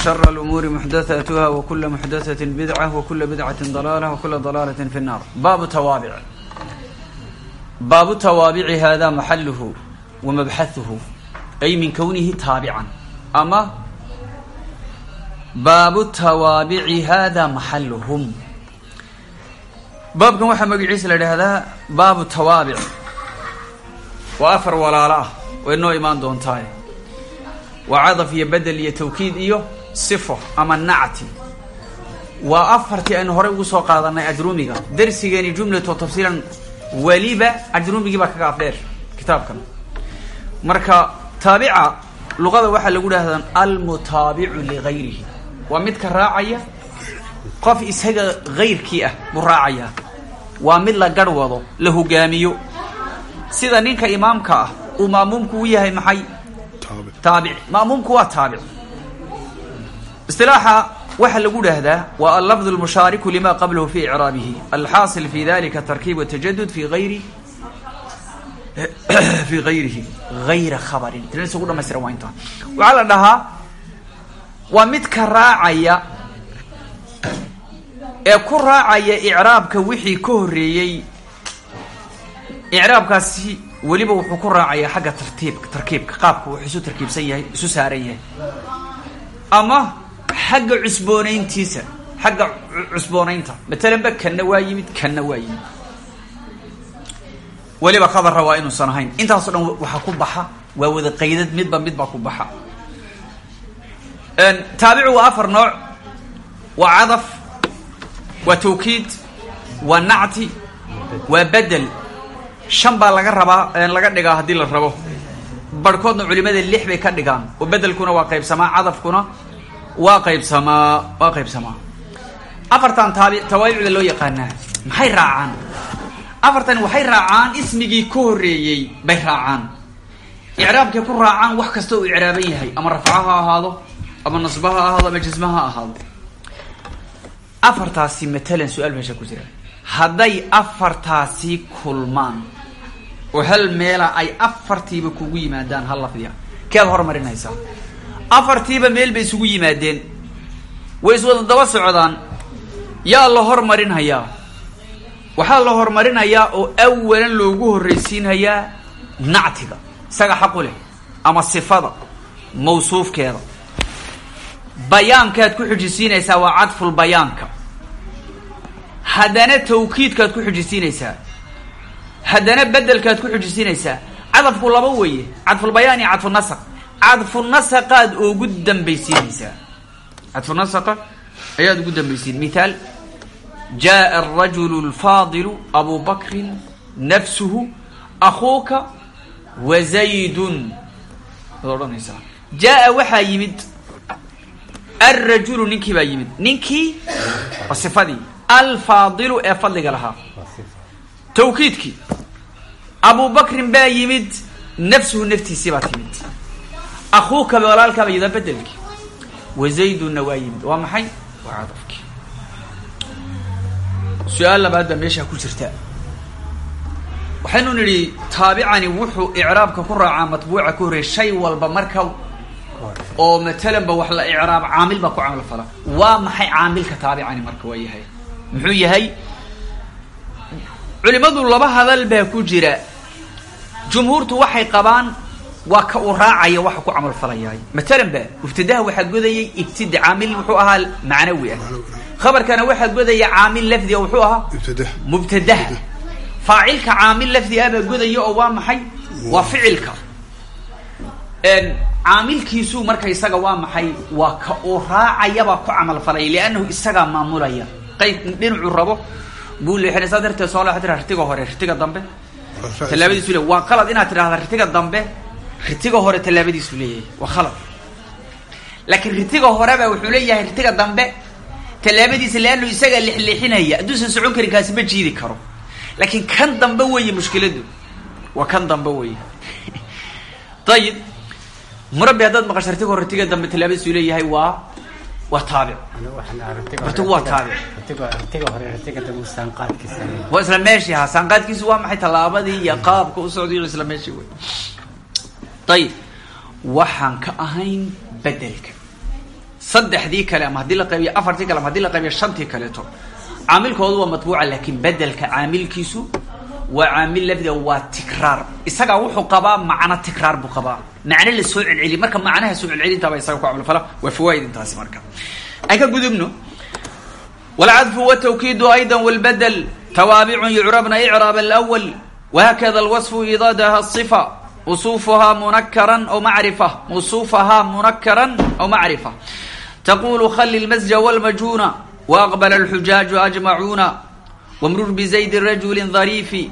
وشر الأمور محدثاتها وكل محدثة بدعة وكل بدعة ضلالة وكل ضلالة في النار باب توابع باب التوابع هذا محله ومبحثه أي من كونه تابعا أما باب التوابع هذا محلهم baabkan waxaa magaciisa la idhaahdaa baabu tawaabic waa afar walaalo ah way noo imaan doontaa waa cadaf iyo bedel iyo tawkiid iyo sifo ama nacti. Waa afartii aynu horey ugu soo qaadanay ajrumiga. Darsigeeni jumlato tafsiilan weliba ajrumigii baa kaga afdheer kitaabkan. Marka taabica luqada waxaa lagu dhahdaa almutaabicu ligayrihi waa midka raacaya qof isaga hayrkii ah buu raacayaa waa mid la garh wado la hogaamiyo. Sida ninka imaamka ah uu ma'muumku u yahay maxay? Taabic. Ma'muumku waa taabic isilaaxa waxaa lagu dhahdaa waa allafd lmushaariku lima qablahu fi icraabihi alxaasil fi dalika tarkiib watajadud fi ayri fi gayrihi gayra khabarin. Tirs ugu dhamaystiran waa intaa waxaa la dhahaa waa midka raacaya ee ku raacaya icraabka wixii ka horreeyey. Icraabkaasi weliba wuxuu ku raacaya xagga tartiibka tarkiibka qaabka wuxuu isu tarkiibsan yahay isu saaran yahay. Ama xagga cusboonayntiisa xagga cusboonaynta. Matalan ba kanna waa yimid kanna waa yimid. Weliba khabarra waa inuusan ahayn. Intaasoo dhan waxaa ku baxa waa wada qaydad midba midbaa ku baxa. Taabicu waa afar nooc. Waa cadaf waa tawkiid waa nacti waa bedel. Shan baa laga rabaa laga dhigaa haddii la rabo. Barhkoodna culimada lix bay ka dhigaan. Oo bedelkuna waa qaybsamaa cadafkuna waa qaybsamaa waa qaybsamaa afartan taabi tawaabicda loo yaqaanaa. Maxay raacaan? Afartan waxay raacaan ismigii ka horreeyey bay raacaan. Icraabkay ku raacaan wax kasta uu icraaban yahay. Ama rafca ha ahaado ama nasba ha ahaado ama jisma ha ahaado. Afartaasi matalan su'aal meesha ku jira. Hadday afartaasi kulmaan oo hal meela ay afartiiba kugu yimaadaan hal lafdiya kead hormarinaysaa afartiiba meel bay isugu yimaadeen. Way iswada daba socdaan. Yaa la hormarinayaa waxaa la hormarinayaa oo awalan loogu horraysiinhayaa nactiga. Isaga xaqu ama sifada mawsuufkeeda. Bayaankaad ku xujisiinaysaa waa cadful bayaanka. Haddana tawkiidkaad ku xujisiinaysaa. Haddana bedelkaad ku xujisiinaysaa. Cadafku laba weeye cadfulbayaan iyo cadfunasaq cadfunasaqaad ugu dambaysiinaysaa. Cadfunasaqa ayaad ugu dambaysiin. Mithaal jaءa arajulu اlfaadilu abu bakrin nafsuhu akuuka wa zaydun. Waad odhanaysaa. Jaaa waxaa yimid alrajulu ninkii baa yimid. Ninkii waa sifadii alfaadilu ee fadliga lahaa. Abu bakrin baa yimid nafsuhu naftiisii baa akuuka walaalkaa baa yimid waa bedelkii wa zaydunna waa yimid waa maxay? Waa cadafkii. Su'aal labaad baa meeshaa ku jirta. Waxaynu nidhi taabicani wuxuu icraabka ku raacaa matbuuca ka horreey shay walba marka oo matalan ba wax la icraab caamil baa ku camal fala. Waa maxay caamilka taabicani marka waa yahay? Muxuu yahay? Culimadu laba hadal baa ku jira. Jumhuurtu waxay qabaan waa ka uu raacaya waxa ku camal falayahay matalan ba ibtidaha waxaa godayay ibtida caamil wuxuu ahaa macnawi ah. Khabarkana waxaa godaya caamil lafdi wuxuu ahaa mubtadaha faacilka caamil lafdi ah baa godaya oo waa maxay? Waa ficilka. Caamilkiisu marka isaga waa maxay? Waa ka uu raacayabaa ku camal falaya liannahu isagaa maamulaya. Qayb dhinacuu rabo buu leexinay saa darteed soo leexo tira ritiga hore ritiga dambe. Tallaabadiisu leeyahy waa qalad inaad tidhahda ritiga dambe ritiga hore tallaabadiisu leeyahay waa khalad. Laakiin ritiga horeba wuxuu leeyahay ritiga dambe tallaabadiisa leannu isagaa lexleexinaya hadduusan socon karin kaasi ma jiidi karo. Laakiin kan dambe weeye mushkiladu waa kan dambe weeye. Ayib murabi haddaad maqasho ritiga hore ritiga dambe tallaabadiisu leeyahay waa waa taabic. Ritigu waa taabic. waa isla meeshii ha saanqaadkiisu waa maxay tallaabadii iyo qaabka u socday isla meeshii wey ayib waxaan ka ahayn bedelka saddexdii kale ama haddii la qaybiyo afartii kale ama hadii la qaybiyo shantii kaleeto caamilkoodu waa matbuuca laakiin bedelka caamilkiisu waa caamil lafdiga waa tikraar isagaa wuxuu qabaa macno tikraar buu qabaa macno la soo celceliy marka macnaha soo celcelintaaba isaga ku camalfala waa fawaaid intaasi marka aan ka gudubno wlcadfu wtawkiidu ayda wlbadl tawaabicun yucrabna icraab alأwl whakada alwaصfu idadaha الصfa musuufahaa munakaran aw macrifa musuufahaa munakaran aw macrifa taqulu khali lmasja walmajuna waaqbala alxujaaju ajmacuuna wamrur bizaydi rajuli dhariifi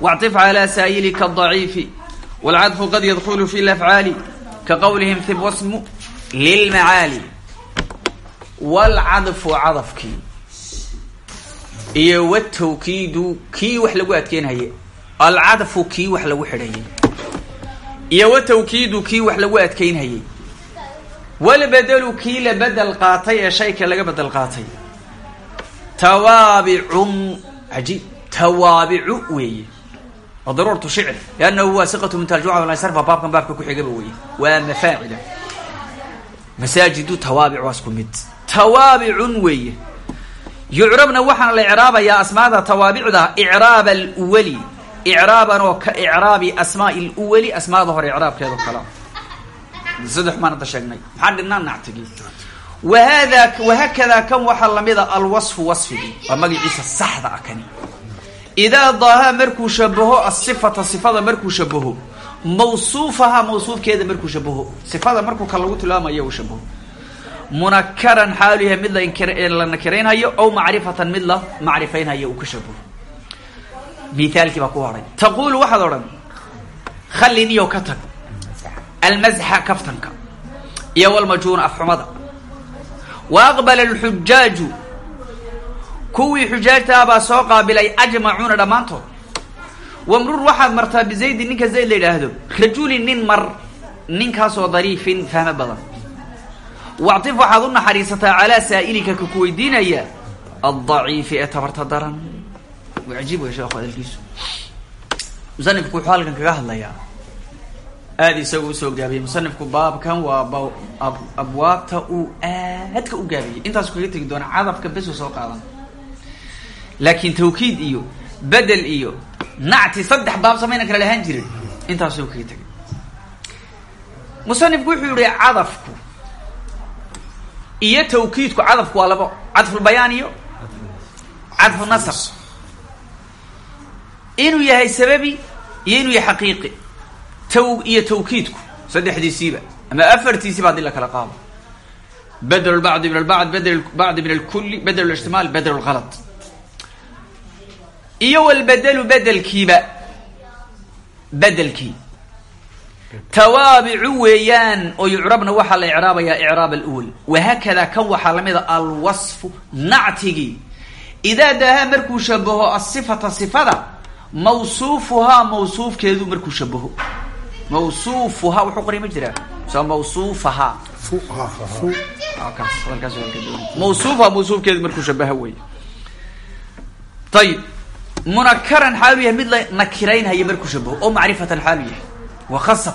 wactif calaa saa'ilika adaciifi walcadfu qad yadkulu fi lafcaali ka qowlihim hib wasmu lilmacaali walcadfu cadafkii iyo watawkiidu kii wax lagu adkeynhaye alcadfu kii wax lagu xidhaye iyo watawkiidu kii wax lagu adkeynhayay walbedelu kii la bedel qaatay ee shayka laga bedel qaatay. Tawaabicun ajiib tawaabicu weeye. Wa daruuratu shicr liannahu waa siqatu min tarjuma walansarfa baabkan baabka ku-xigaba weeye. Waa mafaacila masaajidu tawaabic waa isku mid. Tawaabicun weeye. Yucrabna waxaana la icraabayaa asmaada tawaabicda icraab alwali icraaban oo ka icraabi asmaai lwali asmaada hore icraabkeedo kala. Saddex maan hadda sheegnay. Maxaan dhibnaa nactigii wahada wahakadaa kan waxaa lamida alwasfu wasfigii waa magaciisa saxda ah kani. Idaa daahaa markuu shabaho asifata sifada markuu shabaho mawsuufaha mawsuufkeeda markuu shabaho sifada markuu ka lagu tilmaamayo uu shabaho munakaran xaalu yahay mid la nakiraynhayo aw macrifatan mid la macrifaynhayo uu shabaho mithaalkii baa ku haray taqulu waxaad odhan khallin iyo ka tag almasxa kaftanka iyo walmajuuna afxumada wa aqbala alxujaaju kuwii xujaajtaa baa soo qaabilay ajmacuuna dhammaantood wamrur waxaad martaa bizaydin ninka zayd la yidhaahdo rajulin nin mar ninkaasoo dariifin fahmo badan wactif waxaad u naxariisataa calaa saa'ilika ka ku weydiinaya addaciifi ee tabarta daran wey sheekhu hadalkiisu musanifku wuxuu halkan kaga hadlayaa. Aada isaga u soo gaabiyey. Musanifku baabkan waa b abwaabta uu aadka u gaabiyey. Intaasu kaga tegi doona cadafka besu soo qaadan. Laakiin tawkiid iyo bedel iyo nacti saddex baab samayna kala lahaan jirin. Intaasuu kaga tegay musanifku wuxuu yihi cadafku iyo tawkiidku cadafku waa labo cadfulbayaan iyo cadfu nasr inuu yahay sababi iyo inuu yahay xaqiiqi. Taw iyo tawkiidku saddexdiisiiba ama afartiisiba haddii la kala qaado. Bedel bacdi min albacd bedel bacdi min alkuli bedel lijtimaal bedel lgalad iyo walbedelu bedelkiiba bedelkii tawaabicu weeyaan oo yucrabna waxaa la icraabayaa icraab alwal wahakada kan waxaa lamida alwasfu nactigii idaa daahaa markuu shabaho asifata sifada mawsuufuhaa mawsuufkeedu markuu shabaho mawsuufuhaa wuxuu qoray ma jiraa? So mawsuufahaa. Mawsuufaha mawsuufkeedu markuu shabaha wey ayib munakaran xaalu yahay mid la nakiraynhaya markuu shabaho oo macrifatan xaalu yahay. Waa khasab.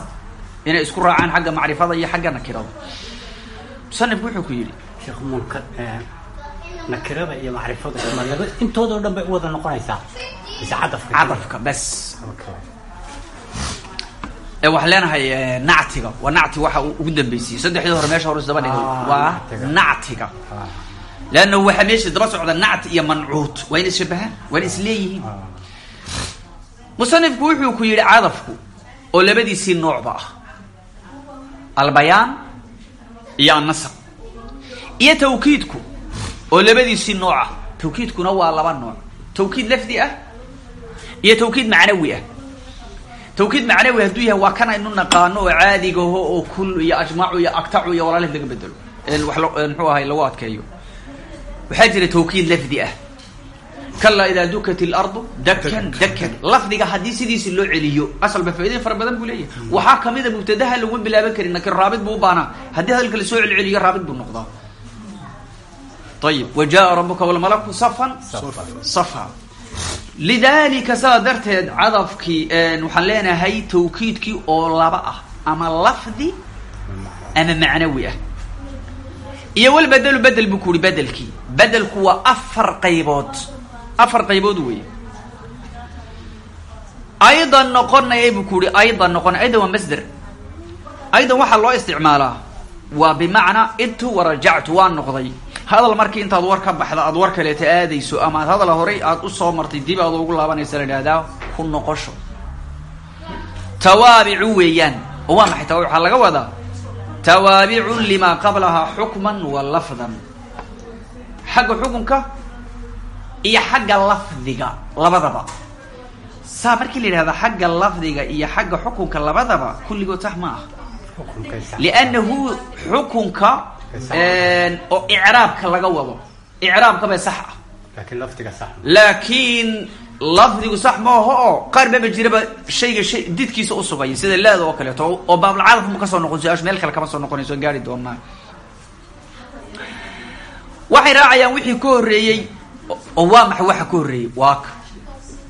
Inay isku raacaan xagga macrifada iyo xagga nakirada. Musanifku wuxuu ku yidhi nakirada iyo macrifada intoodao dhan bay u wada noqonaysaa. Mise cadafka cadafka ee waxaan leenahay nactiga. Waa nacti waxa ugu dambeysiyey. Saddexdii hore meesha hore isdaba dhigay. Waa nactiga. Leanna waxaa meesha daba socda nacti iyo mancuut. Waa ina ishabahaan waa ina isleeyihiin musanifku wuxuu ku yidhi cadafku oo labadiisii noocba ah. Albayaan iyo annasab iyo tawkiidku oo labadiisii nooc ah. Tawkiidkuna waa laba nooc. Tawkiid lafdi ah iyo tawkiid macnawi ah. Tawkiid macnawi hadduu yahay waa kan aynu naqaano oo caadigaho oo kul iyo ajmacu iyo aktacu iyo walaalih laga bedelo wax muxuu ahay lagu adkeeyo. Waxaa jira tawkiid lafdi ah. Kala idaa dukat ilardu dakan dakan lafdiga haddii sidiisi loo celiyo asalba faa'idayn fara badan buu leeyahay. Waxaa kamida mubtadaha laguma bilaaban karin laakiin raabid buu ubaanaa haddii hadalka la soo celceliyo raabid buu noqdaa ayib wa jaa rabuka walmalaku safan safa lidalika saa darteed cadafkii waxaan leenahay tawkiidkii oo laba ah ama lafdi ama macnawi ah. Iyo wal bedelu bedel buu ku uhi bedelkii. Bedelku waa afar qaybood. Afar qaybood wey aydan noqonaya buu ku uhi aydan noqonay aydan waa masder. Aydan waxaa loo isticmaalaa. Waa bimacnaa idtu warajactu waa noqday hadal markii intaad war ka baxda aad war kaleeta aadayso ama ad hadal horay aad u soo martay dib aad ugu laabanaysa la idhahdaa ku noqosho. Tawaabicu weeyaan. Oo waa maxay tawaabic? Waxaa laga wadaa tawaabicun limaa qablahaa xukman wa lafdan. Xagga xukunka iyo xagga lafdiga labadaba. Saa markii la yidhahda xagga lafdiga iyo xagga xukunka labadaba kulligood sax ma ah liannahu xukunka oo icraabka laga wado. Icraabkaba sax ah. Laakiin lafdiga sax laakiin lafdigu sax maaho oo qaar baba jiraba shayga shay didkiisa usugaya sida laada oo kaleeto. Oo baablcadaf ma ka soo noqon su'aashu meel kale kama soo noqonayso gaari doonaa. Waxay raacayaan wixii ka horreeyey oo waa maxay waxa ka horreeyey? Waa ka.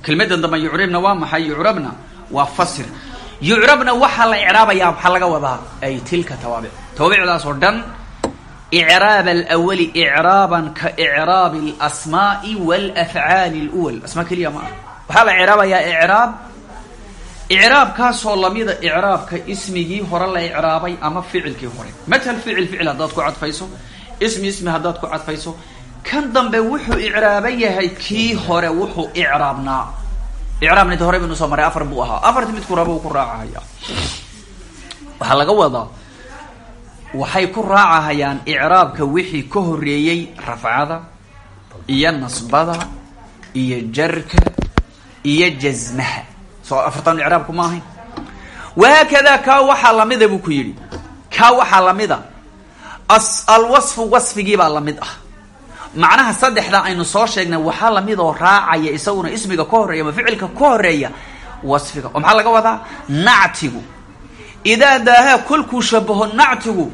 Kelmadan dambe yucrabna waa maxay? Yucrabna waa fasir. Yucrabna waxaa la icraabayaa maxaa laga wadaa ay tilka tawaabic. Tawaabicdaas oo dhan icraab alawali icraaban ka icraabi alasmaai walafcaali lwal asmaa keliya ma ah waxaa la icraabayaa icraab icraabkaasoo lamida icraabka ismigii hore la icraabay ama ficilkii hore matal ficil ficil haddaad ku cadfayso ismi ismi haddaad ku cadfayso kan dambe wuxuu icraaban yahay kii hore wuxuu icraabnaa icraabna de hore baynu soo maray afar buu ahaa afarti midku raba uu ku raacahaya waxaa laga wadaa waxay ku raacahayaan icraabka wixii ka horreeyey rafcada iyo nasbada iyo jarka iyo jasmaha soo afartan icraabku ma ahayn? Wahaakada kaa waxaa lamida buu ku yidhi. Kaa waxaa lamida as alwasfu wasfigii baa la mid ah. Macnaha saddexda aynu soo sheegnay waxaa la mid oo raacaya isaguna ismiga ka horreeya ama ficilka ka horreeya wasfiga. Oo maxaa laga wadaa? Nactigu idaa daahaa kolkuu shabaho nactigu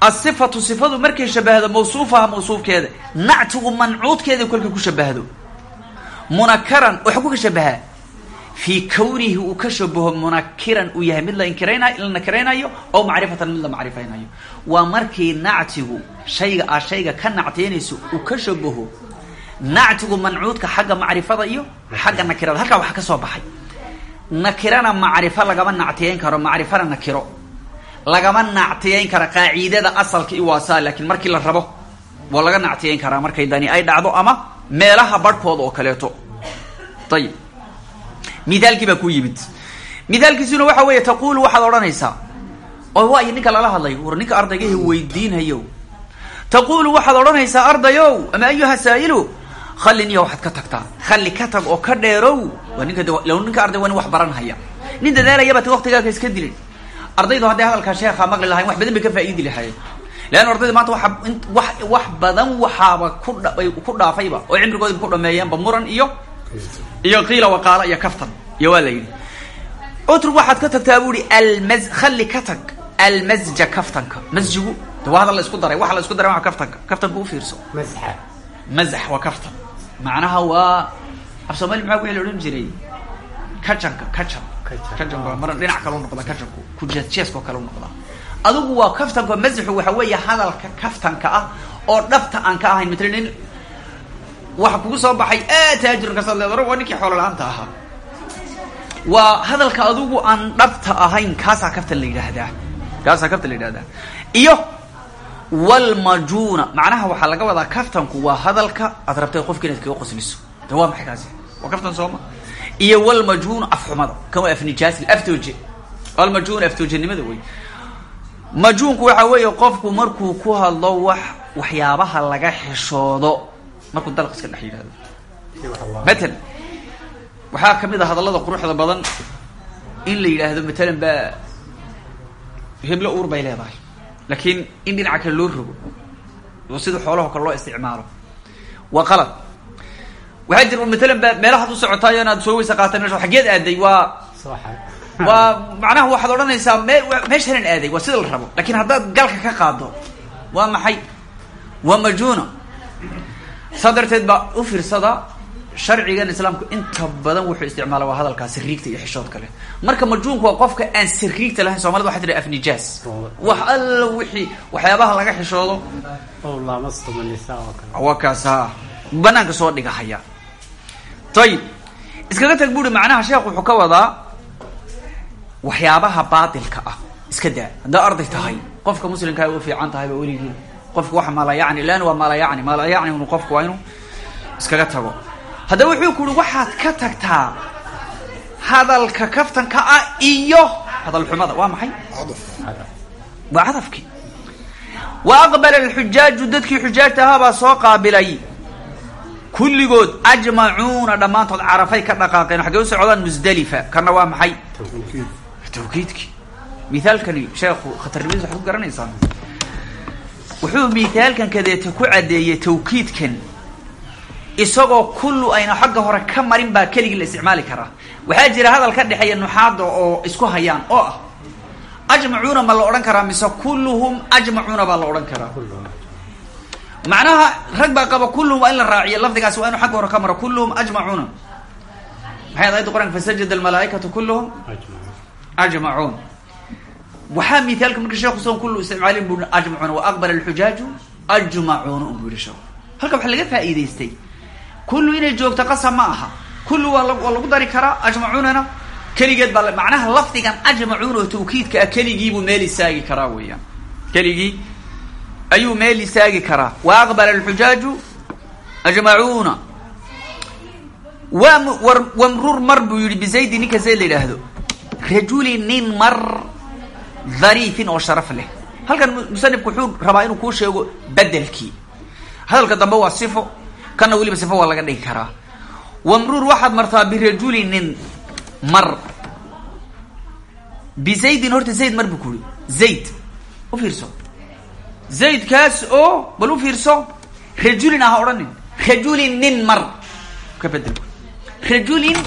asifatu sifadu markay shabahdo mawsuufaha mawsuufkeeda nactigu mancuudkeeda kolkay ku shabahdo munakaran waxa ku ka shabahaa fii kawnihi uu ka shabaho munakiran uu yahay mid la inkiraynayo la nakiraynayo oo macrifatan mid la macrifaynayo waa markii nactigu shayga ah shayga ka nacteynayso uu ka shabaho nactigu mancuudka xagga macrifada iyo xagga nakirada halkaa waxa ka soo baxay nakirana macrifo lagama nactiyeyn karo macrifana nakiro. Lagama nactiyeyn kara qaacidada asalka i waasaa laakiin markii la rabo waa laga nactiyeyn karaa markay dani ay dhacdo ama meelaha barhkooda oo kaleeto. Ayib mithaalkii baa ku yimid. Mithaalkiisuna waxa weeye taqulu waxaad odhanaysaa oo waayo ninka lala hadlayo war ninka ardaygahi weydiinhayo taqulu waxaad odhanaysaa ardayow ama ayuha saa'ilu khalliniya waxaad ka tagtaa. Khalli ka tag oo ka dheerow. Waa ninka l ninka arday waa nin wax baranhaya. Nin dadaalayaba ti waktigaaga iska dilin. Ardaydu hadday hadalkaa sheekha maqli lahayn wax badan bay ka faa'iidi lahaayeen. Leanna ardayda maanta waa wax wax badan waxaaba ku dha ku dhaafayba. Oo cimrigoodaba ku dhameeyeenba muran iyo iyo qiila waqaala iyo kaftan. Iyo waa la yidhi. Utrug waxaad ka tagtaa bu ihi almaz khalli ka tag almasja kaftanka. Masjigu de waa hadal la isku daray waxa la isku daray waa kaftanka. Kaftanka ufiirso masxa mazax waa kaftan macnaha waa af soomali maxaa wixii la odhan jiray? Kajanka kajan kajanka waa mar dhinac kale u noqda kajanku kujeesjeeskao kale u noqdaa adigu waa kaftanka mazaxu waxa weeye hadalka kaftanka ah oo dhabta aan ka ahayn. Matala nin waxa kugu soo baxay. A taajirun kasaad leedaro waa ninkii xoolo la'aanta ahaa. Waa hadalka adigu aan dhabta ahayn kaasaa kaftan la yidhaahdaa. Kaasaa kaftan la yidhahdaa iyo walmajuuna macnaha waxaa laga wadaa kaftanku waa hadalka aad rabtay qofka inaad qosliso de waa maxay kaftan sooma iyo walmajuuna afxumada. Kan waa afnijaasi aftooje. Almajuun aftoojinimada wey majuunku waxa weeye qofku markuu ku hadlo wax waxyaabaha laga xishoodo. Markuu dalq iska dhex yidhahdo matalan waxaa ka mid a hadallada quruxda badan in la yidhaahdo matalan ba heblo uur leedahay laakiin in dhinaca kale loo rogo oo sida xoolaho kale loo isticmaalo waa qalad waxaa jira matalan ba meelahaad u socotaayo inaad soo weysa qaata meesha xaggeed aaday waa waa macnaha waxaad odhanaysaa me meeshanan aaday waa sida la rabo laakiin haddaad galka ka qaado waa maxay waa majuuna saa darteed baa u fiirsada sharcigan islaamku inta badan wuxuu isticmaala waa hadalkaa sariigta iyo xishood kale marka majuunku waa qofka aan sariigta lahayn somalida waxay tihi afnijaas wax alla wixii waxyaabaha laga xishoodo. Waa kaas ha banaanka soo dhigahaya ayib iskaga tag buri macnaha sheekh wuxuu ka wadaa waxyaabaha baatilka ah. Iska daa. Haddaa arday tahay qofka muslimkaa u fiican tahay ba weligii qofka waxa maala yacni lan waa maala yacni maala yacni unu qofku waa inuu iskaga tago haddaba wuxuu ku uhi waxaad ka tagtaa hadalka kaftanka ah iyo hadal xumada. Waa maxay? Waa cadafkii wa aqbala alxujaaju dadkii xujaajta ahaabaa soo qaabilay. Kulligood ajmacuuna dhammaantood carafay ka dhaqaaqeen. Xaggay u socdaan musdalifa kana waa maxay? Tawkiidkii. Mithaalkani sheekhu khatarnimadiis waxaad ku garanaysaa wuxuu mithaalkan kadeeta ku caddeeyey tawkiidkan isagoo kullu ayna xagga hore ka marin baa keligii la isticmaali karaa. Waxaa jira hadal ka dhexeeya nuxaada oo isku hayaan oo ah ajmacuuna ma la odhan karaa mise kulluhum ajmacuuna baa la odhan karaa? Macnaha rag baa qaba kulluhum waa in la raaciyo lafdigaasi waa inu xagga hore ka maro kulluhum ajmacuuna. Maxay ayadda qranka fasajada almalaaikatu kulluhum ajmacuun. waxaa mithaalka marka sheekhu son kullu isticmaalin bu ajmacuuna wa aqbala alxujaaju ajmacuuna un bu yihi sheekhu halka waxaa laga faa'iidaystay kullu inay joogto qasab aha. Kullu waa lagu dari karaa ajmacuunana. Keligeed baa macnaha lafdigan ajmacuun tawkiidka ah keligiibuu meel istaagi karaa weeyaan. Keligii ayuu meel istaagi karaa. Wa aqbala alxujaaju ajmacuuna. Waa war wamrur mar buu yihi bizaydi ninka zayd la rajuli nin mar dhariifin oo sharaf leh. Halkan musanifku wuxuu rabaa inuu kuu sheego bedelkii hadalka dambe waa sifo kana weliba sifo waa laga dhigi karaa. Wamrur waxaad martaa birajuli nin mar. Bizaydin horta zayd mar buu ku uri zayd u fiirso. Zaydkaas oo bal u fiirso rajulin aha odhanin. Rajulin nin mar. Ka bedel. Rajulin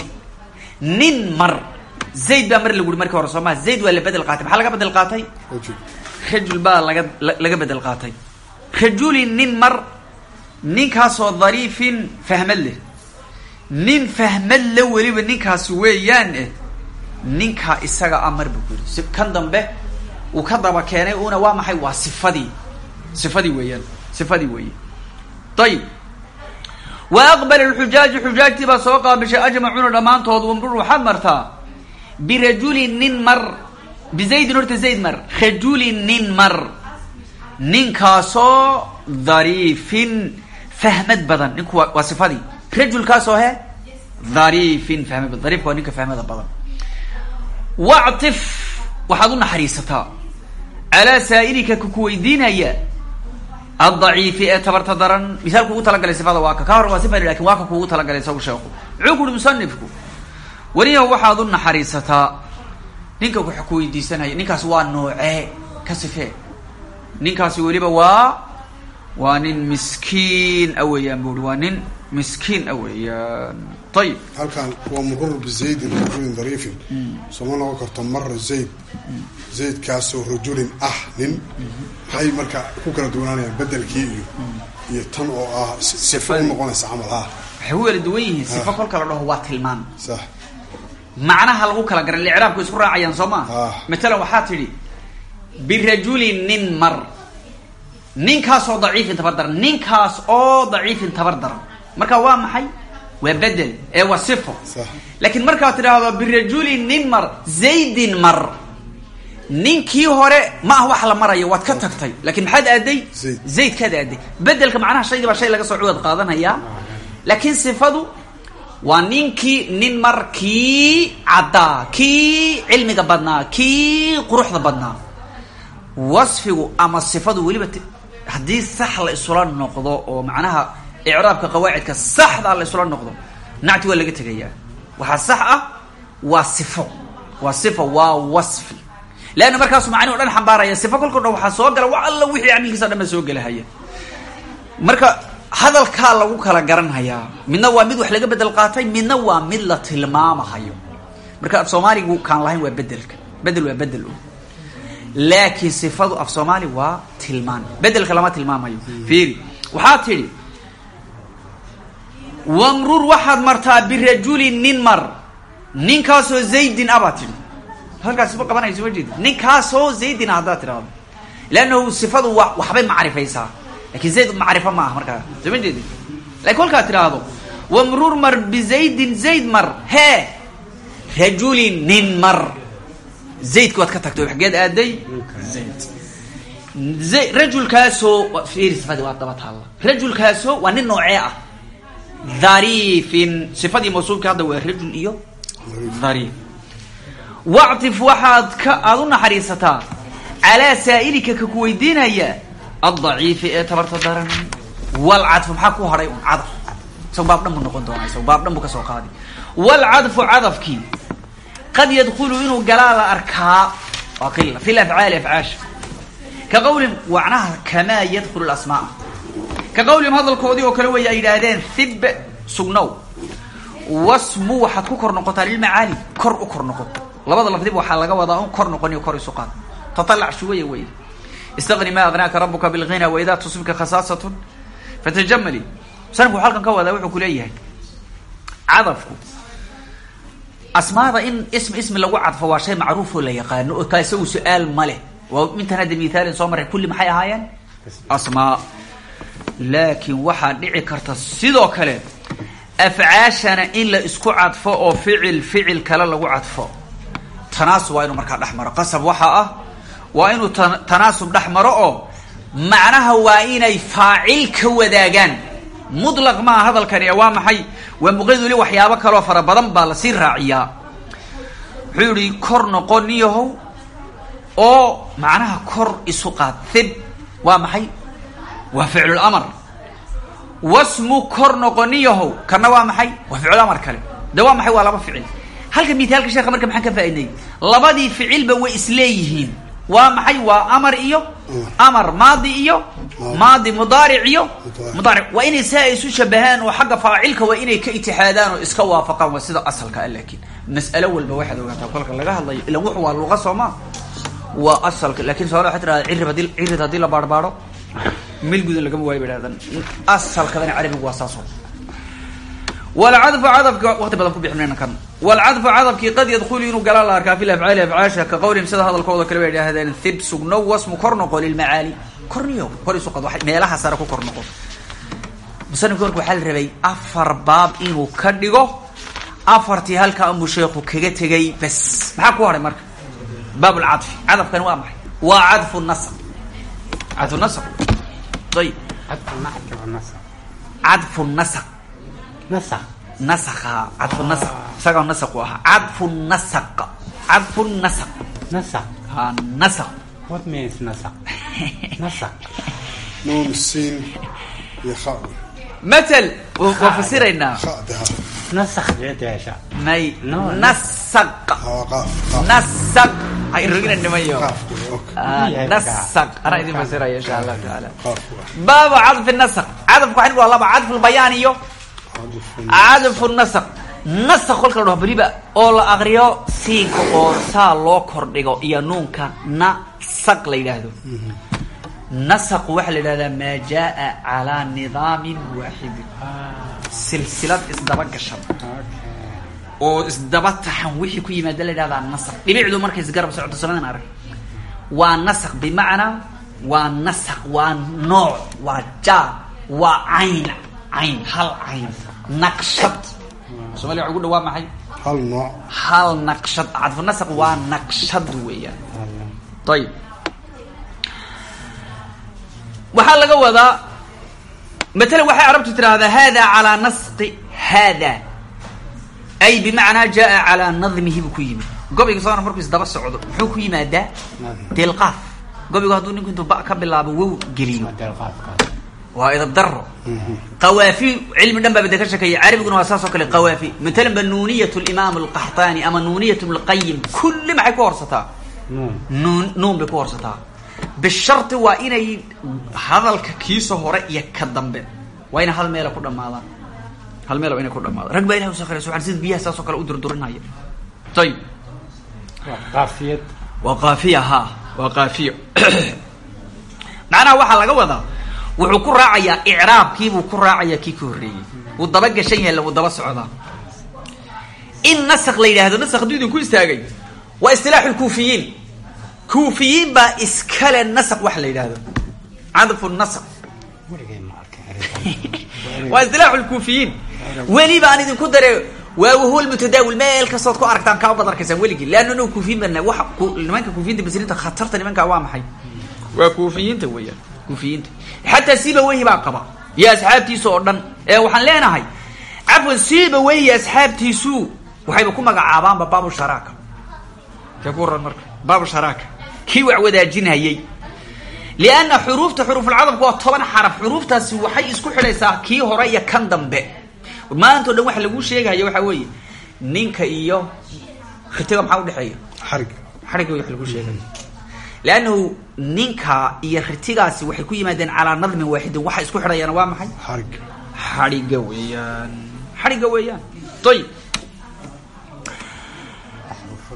nin mar. Zayd baa mar lagu uri markii hore soo maa zayd waa la bedel qaatay. Maxaa laga bedel qaatay? Rajul. Baa laga laga bedel qaatay. Rajulin nin mar ninkaasoo dhariifin fahmad leh. Nin fahmad le weliba ninkaasi weeyaan eh ninkaa isaga ah mar buu ku yidhi. Kan dambe uu ka daba keenay una waa maxay? Waa sifadii. Sifadii weeyaan. Sifadii weeye ayib wa aqbala alxujaaju xujaajtii baa soo qaabishay ajmacuuna dhammaantood wamrur waxaad martaa birajulin nin mar bizaydin horta zayd mar rajulin nin mar ninkaasoo dhariifin fahmad badan. Ninku waa waa sifadii. Rajulkaasoo he dhariifin fahmad badan. Dhariifka waa ninka fahmada badan. Wactif waxaad u naxariisataa. Calaa saa'ilika ka ku weydiinaya daran. Misaal kuugu talagalay sifada waa ka ka hor waa sifa laakiin ka kuugu talagalay isagu sheeku muxuu ku uhi musanifku weliya waxaad ninka ku weydiisanaya ninkaas waa noocee? Ka sifee. Ninkaasi weliba waa waa nin miskiin a weeyaan bu uhi waa nin miskiin a weeyaan. Ayib halkan waa murur bizaydin rajulin dhariifin sooma noqon karto mara zayd. Zaydkaasoo rajulin ah nin. Maxay marka ku kala duwanaanayaan bedelkii iyo iyo tan oo ah sifo u noqonaysa camal ha waxay u kala duwan yihiin sifo kolka la dhaho waa tilmaan. Sax. Macnaha lagu kala garan licraabku isku raacayaan soo maa Ah. matalan waxaa tidhi birajulin nin mar ninkaasoo daciifin tabar daran ninkaas oo daciifin tabar daran marka waa maxay? Waa bedel ee waa sifo. Laakiin markaad tidhaahdo birajulin nin mar zaydin mar. Ninkii hore ma ah wax la marayo waad ka tagtay. Laakiin maxaad aaday? Zayd. zayd kaad aaday. Bedelka macnaha shaygii baa shay laga soo cuwad qaadanaya. Laakiin sifadu waa ninkii nin mar kii caddaa kii cilmiga badnaa kii quruxda badnaa. Wasfigu ama sifadu weliba haddii sax la isula noqdo oo macnaha icraabka qawaacidka saxda la isula noqdo nacti waa laga tegayaa. Waxaa sax ah waa sifo. Waa sifo waa wasfi. Leanna markaasu macnihi o dhan xambaaraya sifo kolko dhan waxaa soo gala wax alla wixii camilkiisa o dhan ba soo gelahaya. Marka hadalkaa lagu kala garanhayaa midna waa mid wax laga bedel qaatay midna waa mid la tilmaamahayo. Marka af soomaaligu kaan lahayn waa bedelka bedel waa bedel laakiin sifadu af soomaali waa tilmaan. Bedelka lama tilmaamayo. Fiiri. Waxaa tidhi wamrur waxaad martaa birajulin nin mar. Ninkaasoo zaydin a baad tidhi. Halkaas ma qabanayso ma jeedi ninkaasoo zaydin a haddaad tidhahdo leannahu sifadu wa waxbay macrifaysaa. Lakin zayd macrifo ma aha markaa. Soo ma jeedi laakiin kolkaad tidhaahdo wamrur mar bizaydin zayd mar. Hee rajulin nin mar zaydka waad ka tagtay xageed aaday zayd zay rajulkaasoo fiiri sifadii waa daba taalla rajulkaasoo waa nin noocee ah dhariifin sifadii mawsuufka hadda waa rajul iyo dhariif wactif waxaad ka aada u naxariisataa calaa saa'ilika ka ku weydiinaya addaciifi ee tabarta daran walcadfu maxaa ku hadhay un cadaf isago baab dhan buu noqon doonaa isago baab dhan buu ka soo qaadi walcadfu cadafkii qad yadkulu inuu galaa la arkaa waa qila fi lafcaali afcaasha ka qawlin wacnaha kamaa yadkulu lasmaa ka qawlihim hadalkoodii oo kale wey ay yidhaahdeen hib sugnow wasmu waxaad ku kor noqotaa lilmacaali kor u kor noqo labada lafdiba waxaa laga wadaa un kor noqon iyo kor isu qaad tatalac shuwaya wey istaqni ma agnaaka rabuka bilghina waidaa tusibka khasaasatun fatajamali sanifku halkan ka wadaa wuxuu kuleeyahay cadafku asmaada in ism ismi lagu cadfo waa shay macruuf oo la yaqaano oo kaa isagu su'aal ma leh. Waa intan hadda mithaalin soo kulli maxay ahaayeen? Asmaa. Laakiin waxaa dhici karta sidoo kale afcaashana in la isku cadfo oo ficil ficil kale lagu cadfo. Tanaasub waa inuu markaa dhex qasab waxaa ah waa inuu ta- tanaasub dhex oo macnaha waa inay faacil ka wadaagaan. Mutlaq maaha hadalkani waa maxay waa muqayd weli waxyaabo kaloo fara badan baa la sii raaciyaa. Wuxuu yihi kor noqon niyahow oo macnaha kor isu qaad thib waa maxay? Waa ficlulamar wasmu kor noqoniyahow kana waa maxay? Waa ficlulamar kale. De waa maxay? Waa laba ficil. Halka mithaalka sheekha marka maxaan ka faaidnay labadii ficilba way isleeyihiin waa maxay? Waa amar iyo? Amar maadi iyo? Maadi. Mudaaric iyo? Mudaaric. Waa inay saa isu shabahaan oo xagga faacilka waa inay ka itixaadaan oo iska waafaqaan. Waa sida asalka ah laakiin mas'alo walba waxaad ogaataa. Kolka laga hadlayo ilan wuxu waa luqa sooma. Waa asalka. Lakin soomali waxay tirahda cirib haddii cirid haddii la baarbaaro. Meel gudan lagama waayo bay dhahdaan asalkadana carabigu waa saaso walcadfu cadafka waqti badan ku bixinayna kan walcadfu cadafkii qad yadkulu inuu galaa la arkaa fi lafcaali afcaasha ka qawlihim sida hadalkooda kale bay idhahdeen thib sugnow wasmu kor noqo lilmacaali korniyo kor isu qad meelaha sare ku kor noqo musanifka marka waxaa la rabay afar baab inuu ka dhigo afartii halka amuu sheekhu kaga tegay bes maxaa ku hadhay marka baab lcadfi cadafkani waa maxay waa cadfu nasq cadfu nasq ayib cadfu nacti wa nasaq cadfu nasq isagaa nasq u ahaa cadfu nasq cadfu nasq nasaq ha nasq what means nasaq nasaq nuun siin iyo kha matal waa fasiraynaa nasaq jeeda yeesha may nasaq ay rogina Yahay nasaq anaa idin fasiraya insha allah taala baabu cadfi nasq cadafku waxaa waa laba cadfu lbayaan iyo cadfu nasq nasq kolka la dhaho oo la aqriyo siinka oo saa loo kordhigo iyo nuunka nasaq la yidhaahdo. Nasq waxaa la yidhahdaa maa jaa calaa nidaamin waaxidin silsilad isdaba gashan. Oo isdaba taxan wixii ku yimaada la yidhahdaa nasq dhibicdu markay isgarab socdo samadan arag. Waa nasq bimacnaa waa nasq waa nooc waa jaar waa cayn cayn hal cayn naqshad. Somalia ugu dhawaa maxay? Hal nooc. Hal naqshad. Cadfu nasq waa naqshad weeyaan. Ayib waxaa laga wadaa matalan waxay carabtu tidhaahdaa hada calaa nasqi hada ay bimacnaa jaa calaa nadmihi buu ku yimid. Gobiga soona markuu isdaba socdo muxuu ku yimaadaa? Delqaaf gobigu hadduu ninku intuu ba ka bilaabo wow geliyo waa idab daro qawaafi cilmi dhan baa bade ka shekeeya carabiguna waa saas oo kale qawaafi matalan ba nuuniyat limaam alqaxtaani ama nuuniyat lqayim kulli maxay ku horsataa? Nuun. Nuun bay ku horsataa. Bisharti waa inay hadalka kiisa hore iyo ka dambe. Waa inay hal meela ku dhamaadaan hal meel waa inay ku dhamaadaan rag baa ilahi usakhiray subxan sida biyaha saas oo kale u durdurinaya. Ayib qaafiyad. Waa qaafiya ha. Waa qaafiyo macnaha waxaa laga wadaa wuxuu ku raacayaa icraabkiibuu ku raacayaa kii ka horreeyey wuu daba gashan yahay wuu daba socdaa. In nask la yidhaahdo nask hadduu idinku istaagay waa istilaaxu lkuufiyiin kuufiyiin baa iskale nask wax la yidhaahdo. Cadfu nask waa istilaaxu lkuufiyiin weliba aan idinku dare waa wahuwa lmutadaawil meel kastood ku aragtaan kaa baad arkaysaan weligii. Leanna no kuufiyiin bana ku- nimanka kuufiyiinta basriinta khatarta nimanka waa maxay? Waa kuufiyiinta weeyaan. Kuufiyiinta xataa siiba weyhi baa qaba. Iyo asxaabtiisa oo dhan ee waxaan leenahay cafwan siiba weyhi asxaabtiisu waxayba ku magacaabaanba baabu sharaaka. Kee ku waran marka baabu sharaaka. Kii wax wadaajinayay lianna xuruufta xuruufulcadamku waa toban xaraf. Xuruuftaasi waxay isku xidhaysaa kii hore iyo kan dambe. Maantao dhan waxa lagu sheegaya waxaa weeye ninka iyo ritiga maxaa udhexeeya xarig. Xadhigga wax lagu sheegaya leannahu ninka iyo ritigaasi waxay ku yimaadeen calaa nadmin waaxidin waxa isku xidhayaana waa maxay xarig xadhigga weeyaan xadhigga weeyaan ayib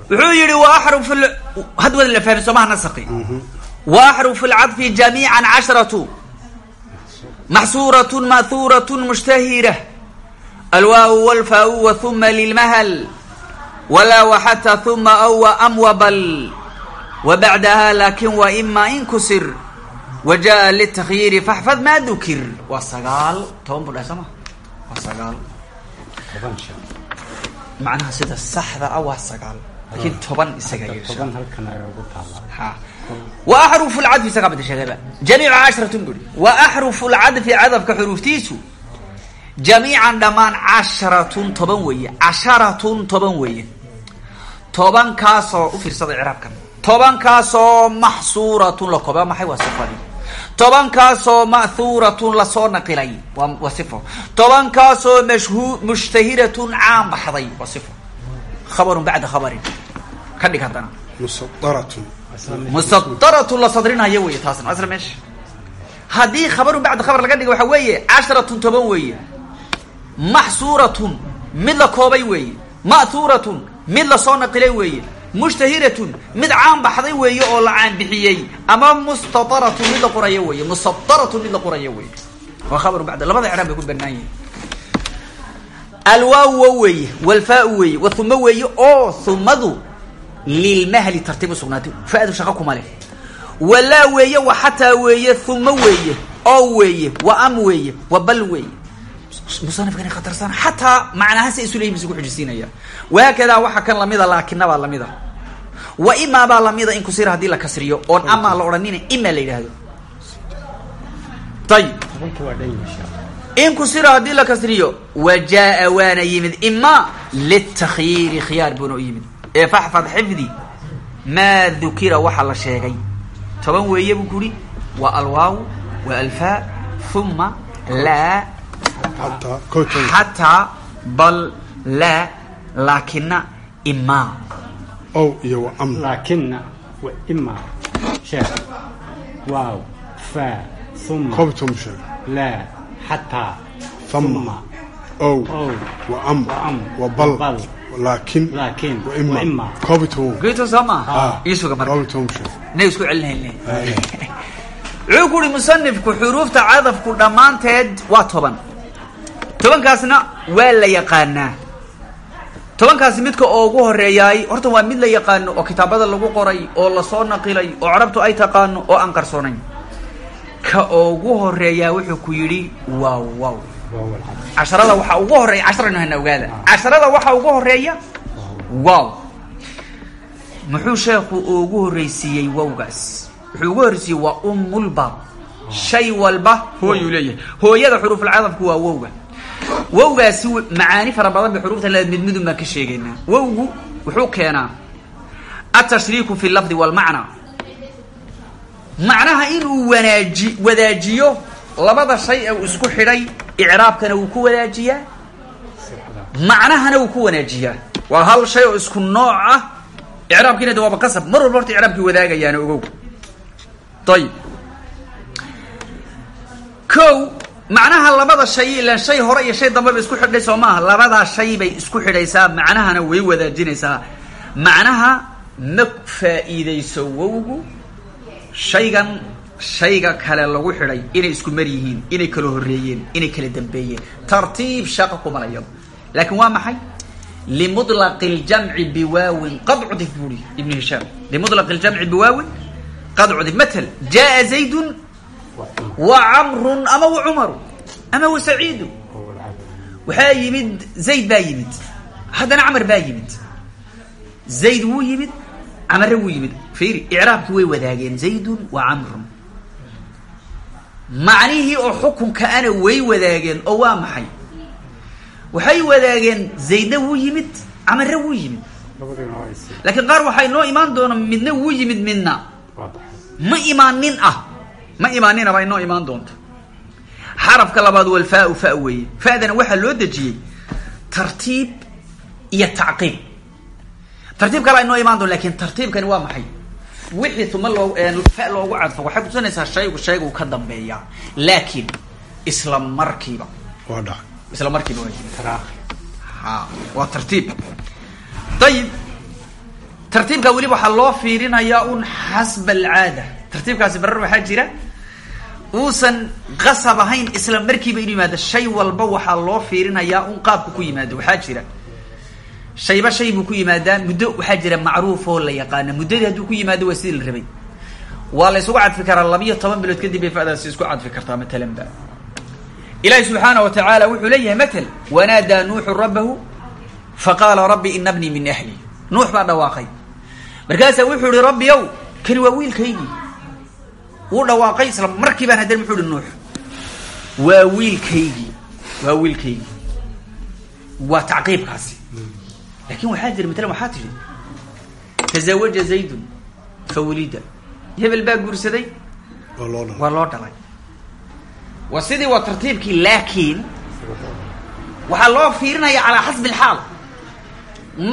wuxuu yihi wa axruf hadda wada la fahmi soomaha nasaqi wa axruf lcadfi jamiica cashratu maxsuurat mahuurat mushtahira alwaaw walfaau wa huma lilmahal walaa waxata wbacdaha laakin wa ima in kusir wajaa ltakyiiri faxfad maa dukir waa sagaal toban buu dhahay sooma waa sagaal toban sha macnaha sida saxda ah waa sagaal laakin toban isaga toban halkan ayaa ugu taala wa axrufu lcadfi isagaa bada sheegayba jamiicu casharatun buri wa axrufu lcadfi cadafka xuruuftiisu jamiican dhammaan casharatun toban weeye casharatun toban weeye tobankaasoo u fiirsada ciraabkan tobankaasoo maxsuuratun la koobay waa maxay waa sifadii tobankaasoo ma'thuuratun la soo naqilay waa waa sifo tobankaasoo mashhu mushtahiratun caan baxday waa sifo khabarun bacda khabarin. Ka dhig haddana. Musadaratun musadaratun la sadrinaya wey taasna asra meesha haddii khabarun bacda khabar laga dhiga waxaa weeye casharatun toban weeye. Maxsuuratun mid la koobay weeye. Ma'thuuratun mid la soo naqilay weeye mushtahiratun. Mid caan baxday weeye oo la caan bixiyey. Ama mustadaratun mid la qoraya weeye. Mid la qoraya weeye. Waa khabarun bacda. Labada icraab bay ku banaan yihiin alwaawo weeye walfaau weeye wa huma weeye oo humadu lilmahli tartiib u sugnaatay. Fa-du shaqo kuma leh. Walaa wa xataa weeye huma weeye oo weeye wa am weeye wa bal weeye. Musanifkani khatarsan xataa macnahaas isu leeyihiin isu ku xujisiinaya. Wahaakadaa waxa kan lamida laakina baa lamida wa imaa baa lamida in kusira haddii la kasriyo oon amaa la odhanina ima la yidhaahdo. Ayib waa in kusira haddii la kasriyo wa jaa waana yimid ima litakyiiri khiyaar buuna u yimid. Ee faxfad xifdi maa dukira waxa la sheegay. Toban weeye buu kuri waa alwaaw wa alfaa uma laa xataa bal laa laakina imaa ow iyo wa am laakina wa ima sheekh waaw faa uma kobtum sheeg laa xataa thama ow ow wa am wa am wa bal. Bal. Laakin laakin wa wa ima ima kobtum. Geeto soo maaha ii suga marka. Kobtum sheeg nay isku celinayne wuxuu ku uhi musanifku xuruufta cadafku dhammaanteed waa toban. Tobankaasna waa la yaqaanaa tobankaasi midka ugu horeeyaay horta waa mid la yaqaano oo kitaabada lagu qoray oo la soo naqilay oo carabtu ay taqaano oo aan qarsoonayn. Ka ugu horeeyaa wuxuu ku yidhi waaw alcadf casharada waxaa ugu horreeya casharanu hana ogaada. Casharada waxaa ugu horreeya wow muxuu sheekhu ugu horreysiiyey wowgaas. Wuxuu ugu horreysiiyey waa ummulbaab shay walba hooyuu leeyahay. hooyada xuruufulcadafku waa wowga wowgaasi macaani fara badan bay xuruuftan leed mid midun baan ka sheegaynaa. Wowgu wuxuu keenaa atashriiku fi lafdi walmacna macnaha inuu wanaaji wadaajiyo labada shay ee uu isku xidhay icraabkana wuu ku wadaajiyaa macnahana wuu ku wanaajiyaa. Waa hal shay oo isku nooc ah icraabkiina de waaba qasab. Mar walba horta icraabkii wadaagayaana ogow. Ayib macnaha labada shay ilaan shay hore iyo shay dambe bay isku xidhay maaha. Labadaa shay bay isku xidhaysaa macnahana way wadaajinaysaa. Macnaha ma faa'iidayso wowgu? Shaygan shayga kale lagu xidhay inay isku mar yihiin inay kala horreeyeen inay kala dambeeyeen. Tartiib shaqa kumala yado laakiin waa maxay? Limulaqi ljamci biwaawin qad cudif buri ibnu hishaam limulaqi ljamci biwaawin qad cudif matal jaa zaydun wa camrun ama wa cumaru ama wa saciidu waxaa yimid zayd baa yimid. Haddana camar baa yimid. Zayd wuu yimid camare wuu yimid. Fiiri icraabkii way wadaageen zaydun wa camrun. Macnihii oo xukunka ana way wadaageen oo waa maxay? Waxay wadaageen zaydna wuu yimid camare wuu yimid. Laakiin qaar waxay noo imaan doona midna wuu yimid midna. Ma imaanin ah ma imaanin abay noo imaan doonta xarafka labaad walfaau fa weeye. Fa'dana waxaa loo dejiyey tartiib iyo tacqiib. Tartiib kale ay noo imaan doon laakiin tartiibkani waa maxay? Wixii uma loo fa loogu cadfo waxay kutusinaysaa shaygu shaygu ka dambeeya. Laakiin isla markiiba. Waa dhacay isla markiiba waa ha waa tartiib. Ayib tartiibka weliba waxaa loo fiirinayaa un xasba alcaada. Tartiibkaasi barar waxaa jira uusan qasab ahayn isla markiiba inu yimaado shay walba waxaa loo fiirinayaa un qaabka ku yimaado waxaa jira. Shayba shay buu ku yimaadaa muddo waxaa jira macruuf oo la yaqaana muddadii hadduu ku yimaado waa sidii la rabay. Waa la isugu cadfi karaa labiyo toban bilood kadib bay fadaasi isku cadfi kartaa matalan ba. Ilaahi subxaana wa tacaala wuxuu leeyahay matal wanaadaa nuuxu rabbahu faqaala rabbi ina bnii min ahli. Nuux baa dhawaaqay. Markaasaa wuxuu ihi rabbi ow kani waa wiilkaygii wuu dhawaaqay isla markii baan haddana muxuu nuux. Waa wiilkaygii waa wiilkaygii. Waa tacqiibkaasi. Lakin waxaa jira matalan waxaa tidhi tazawaja zaydun fawulida hebel baa guursaday waa loo dhalay. waa sidii waa tartiibkii laakiin waxaa loo fiirinaya calaa xasbi alxaal.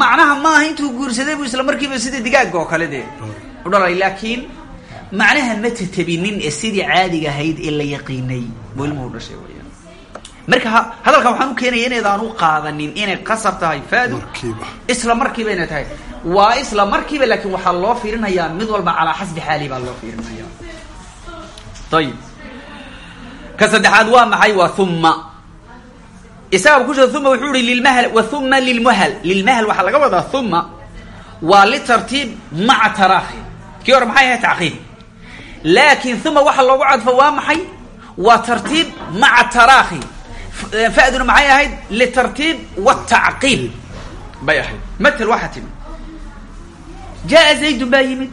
Macnaha maaha intuu guursaday bu isla markiiba sida digaaga oo kale dee. U dhalay laakiin macnaha ma tatabinin ee sidii caadiga ahayd ee la yaqiinay. Buu ilmuhu dhashay weyaan marka ha hadalka waxaan u keenaya inaydaan u qaadanin inay qasab tahay faadu isla markiiba inay tahay. Waa isla markiiba laakiin waxaa loo fiirinayaa mid walba calaa xasbi xaali baa loo fiirinaya ayib ka saddexaad waa maxay? Waa uma isaga ku uma wuxuu ihi lilmahl wa uma lilmuhal. Lilmahl waxaa laga wadaa uma waa litartiib maca taraakhi kii hore maxay ahayd tacqiib laakiin uma waxa loogu cadfo waa maxay? Waa tartiib maca taraakhi fa'duna maxay ahayd? Litartiib watacqiib bay ahayd. Matel waxaa timi. Jaa zaydun baa yimid.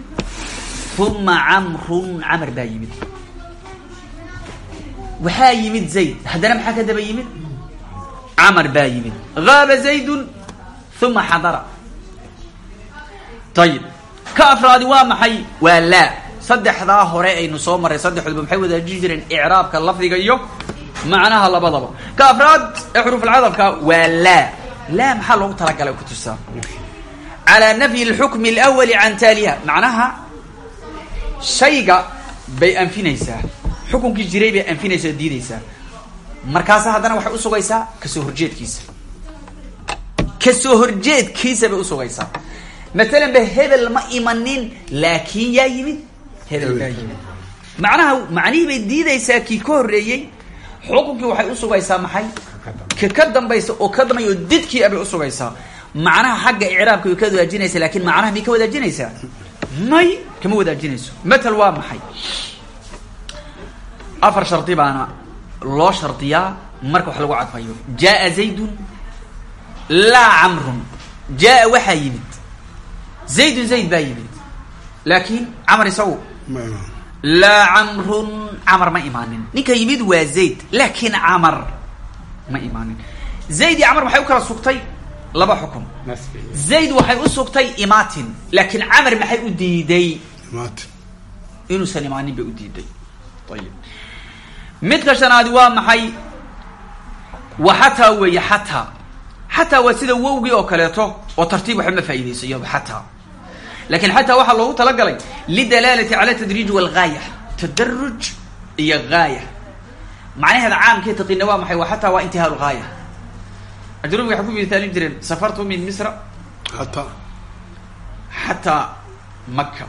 Uma camrun camar baa yimid. Waxaa yimid zayd. Haddana maxaa ka daba yimid? Camar baa yimid. Gaaba zaydun uma xadara ayib ka afraadi waa maxay? Waa laa saddexdaa hore aynu soo maray saddexduba maxay wadaajin jireen icraabka lafdiga iyo macnaha labadaba. Ka afraad ee xuruufulcadabka waa laa laa maxaa loogu talagalay ku tusaa calaa nafyi lxukmi alawali can taaliha. Macnaha shayga bay anfinaysaa. Xukunkii jiray bay anfinaysaa oo diidaysaa. Markaasa haddana waxay ka soo horjeedkiisa. Kasoo horjeedkiisa bay usugaysaa matalan ba hebel ma imanin laakiin yaa yimid macnaha macnihii bay diidaysaa kii ka horreeyey. Xukunkii waxay usugaysaa maxay? Ka ka dambaysa oo ka dambeya oo didkii abay usugaysaa macnaha xagga icraabka way ka wadaajinaysaa laakiin macnaha miyay ka wadaajinaysaa? May kama wadaajinayso. Matal waa maxay? Afar shardi baana loo shardiyaa marka wax lagu cadfayo. Jaa zaydun laa camrun. Jaa waxaa yimid. Zaydun zayd baa yimid. Laakiin camar isagu laa camrun camar ma imaanin. Ninka yimid waa zayd laakiin camar ma imaanin. Zayd iyo camar maxay u kala sugtay laba xukun. Zayd waxay u sugtay imaatin laakiin camar maxay u diiday? Inuusan imaanin bay u diiday. Ayib midka shanaadi waa maxay? Wa xataa weeye xataa xataa waa sida wowgii oo kaleeto oo tartiib waxba ma faa'iidayso iyado xataa laakiin xataa waxaa loogu talagalay lidalaalati cala tadriij walgaaya tadaruj iyo gaaya macnaheeda caamkee taqiina waa maxay? Xataa waa intihaa lgaaya ajrubi waxay ku mitaalin jireen safartu min misra. Hataa xataa maka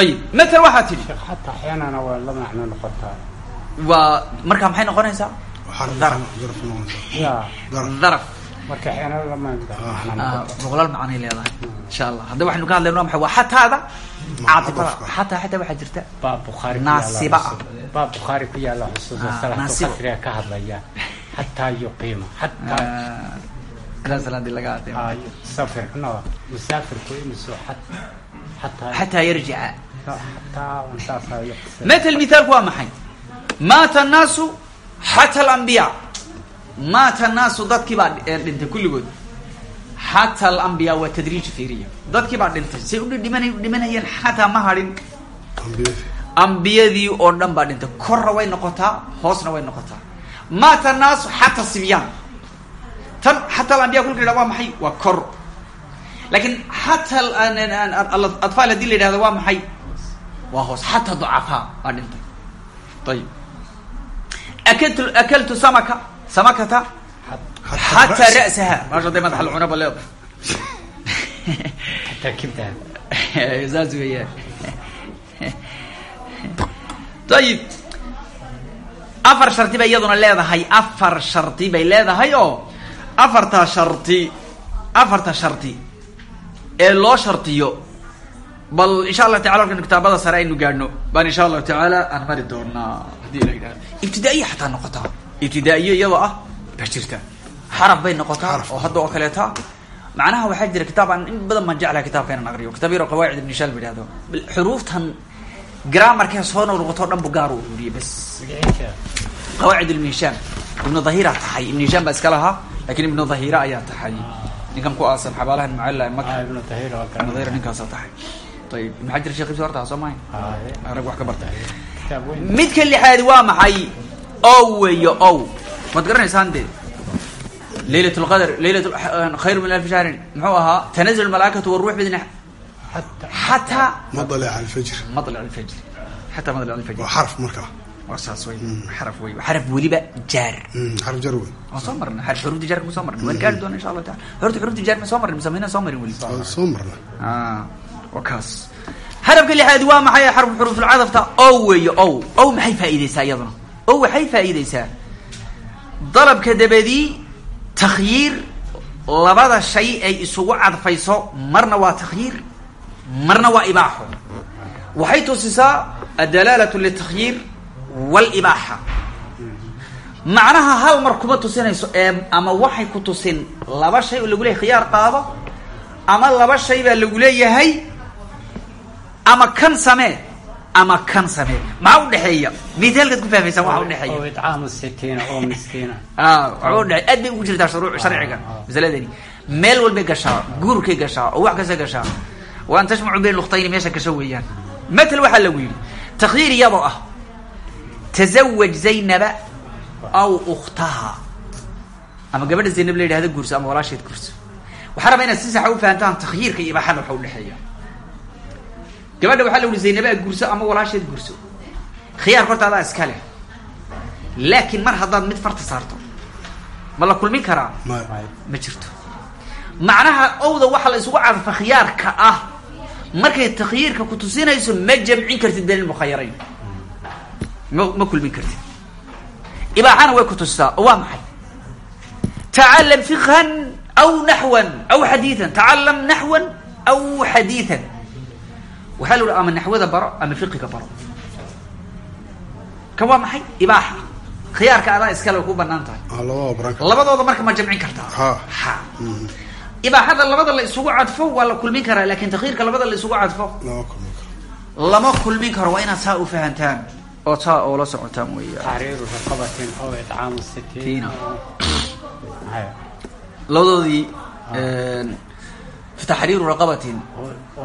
ayib matal waxaa tidhi sheekh xataa axyaanana waa la macno noqotaa. Waa markaa maxay noqonaysaa? Daraf. Ah, noqotaa boqolaal macnay leedahay insha allah hadda waxaynu ka hadlayna maxay waa xataada caatifada xataa xataa waxaa jirta. Naasiba xusuus- baab bukhaari ku yaalla xusuusa Ah, salaatu naasiba. qasriga ka hadlaya. Xataa yuqiima xataa. Ilaa salaadii laga ah, safir no musaafirku imisoo xat xataa. Xataa yarjica. Xataa yuqsir matal mithaalku waa maxay? Maata annaasu xata alambiya maata annaasu dadkii baa eh, dhintay kulligood xata alambiya waa tadriij fiiriya. Dadkii baa dhintay. Say udhidhiman dhimanayeen xataa ma hadhin ambiyadii oo dhan baa dhintay. Korna way noqotaa hoosna way noqotaa. Maata annaasu xata sibyaan. Tan xata alambiya yidhahda waa maxay? Waa kor. Laakiin xata al- an- an- an- al- atfaal haddii la yidhahdo waa maxay? Waa hoos. Xata ducafaa baa dhintay. Ayib akaltu akaltu samaka samakata xata ra'saha maasha day madaxa lacunaba xataa kibdaha saas weeyaan ayib afar shardi bay iyaduna leedahay afar shardi bay leedahay oo afarta shardi afarta shardi ee loo shardiyo bal insha allah tacala markan kitaabada sare aynu gaadhno baan insha allahu tacaala aan mari doonaa haddii la yidhahdo ibtidaa'iya xataa noqotaa ibtidaa'iyo iyadoo ah baa jirta xaraf bay noqotaa oo hadda oo kaleeta macnaha waxaa jira kitaab aan in badan baan jeclahay kitaabka inaan aqriyo. Kitaab yaro qawaacid ibn shaal ba yidhahdo bal xuruuftan grammarkee soo noqnoqoto dhan bu gaar u ururiyay bas qawaacid ibn hisham ibnu dhahira taxay ibn hisham baa iska lahaa laakiin ibnu dhahira ayaa taxay ninkan ku aasan xabaalahan macalla maka ah ibnu dhahira ninkaasaa taxay ayib maxaa jira sheekhiisa horta soo mahay? Garan rag wax ka barta. Midka lixaadi waa maxay ow weeyo ow maad garanaysaan dee? Leylat lqadr leylat khayr min alfi shahrin. Muxuu ahaa tanazl malaaikatu waruux bidni xataa madalic alfajr madlac alfajr xataa madlac alfajr waa xarf markaa waa saas wey xaraf wey xaraf weliba jaar. Mm, xarf jar wey waan soo marnay xarf xuruufta jaarka ma soo marnay? Waan gaari doona insha allah taala horta xuruufta jaar ma soo marnay mise maynaan soo marin weli. Soo marna Ah, waa kaas. Xarafka lixaadi waa maxay? Xarfu xuruufulcadafta ow weeye ow ow maxay faa'iideysaa iyaduna ow waxay faa'iideysaa dalabka dabadii takhyiir labada shay ay isugu cadfayso marna waa takhyiir marna waa ibaaxo. Waxay tusisaa adalaalatu litakhyiir walibaaxa. Macnaha hal mar kuma tusinayso ee ama waxay ku tusin laba shay oo lagu leeyahay khiyaar qaado ama laba shay baa lagu leeyahay ama kan samee ama kan samee maxaa udhexeeya mitaalkaad ku fahmaysaan waxa udhexeeya idcaamu sitiina oo miskiina. Ah waxa udhexeeya aad bay ugu jirtaa shuruu sharciga masaladani meel walbay gashaa guurkay gashaa oo wax kasta gashaa. Wa an tashmacu bayn lukhtayni meesha gasho weeyaan. Matal waxaa lagu yidhi takhyiir iyadoo ah. Tazawaj zaynaba aw ukhtaha. Ama gabadha zaynab la yidhahdo guurso ama walaasheed guurso. Waxaa rabaa inaad si saxa u fahantaan takhyiirka iyo ibaaxada waxa udhexeeya gabadha waxaa la yihi zaynabaa guurso ama walaasheed guurso khiyaar horta adaa iska leh. Laakiin mar haddaad mid farta saarto ma la kulmin karaa? Ma. Jirto. Macnaha owda waxaa la isugu cadfa khiyaarka ah markay takhyiirka ku tusinayso ma jamcin kartid bayna mukhayarayn ma ma kulmin kartid. Ibaaxana way ku tusisaa oo waa maxay? Tacalam fiqhan aw naxwan aw xadiian tacalam naxwan aw xadiian waxaa la ihi ama naxwada baro ama fiqiga baro. Kan waa maxay? Ibaaxa. Khiyaarka adaa iskale way ku bannaan tahay. Ah labadooda marka ma jamcin kartaa. Ha. ha. Ibaaxada labada la isugu cadfo waa la kulmin karaa laakiin takhiirka labada la isugu cadfo lama kulmin karo. waa inaad saa u fahantaan oo saa oo la socotaan weya labadoodii fi taxriiru raqabatin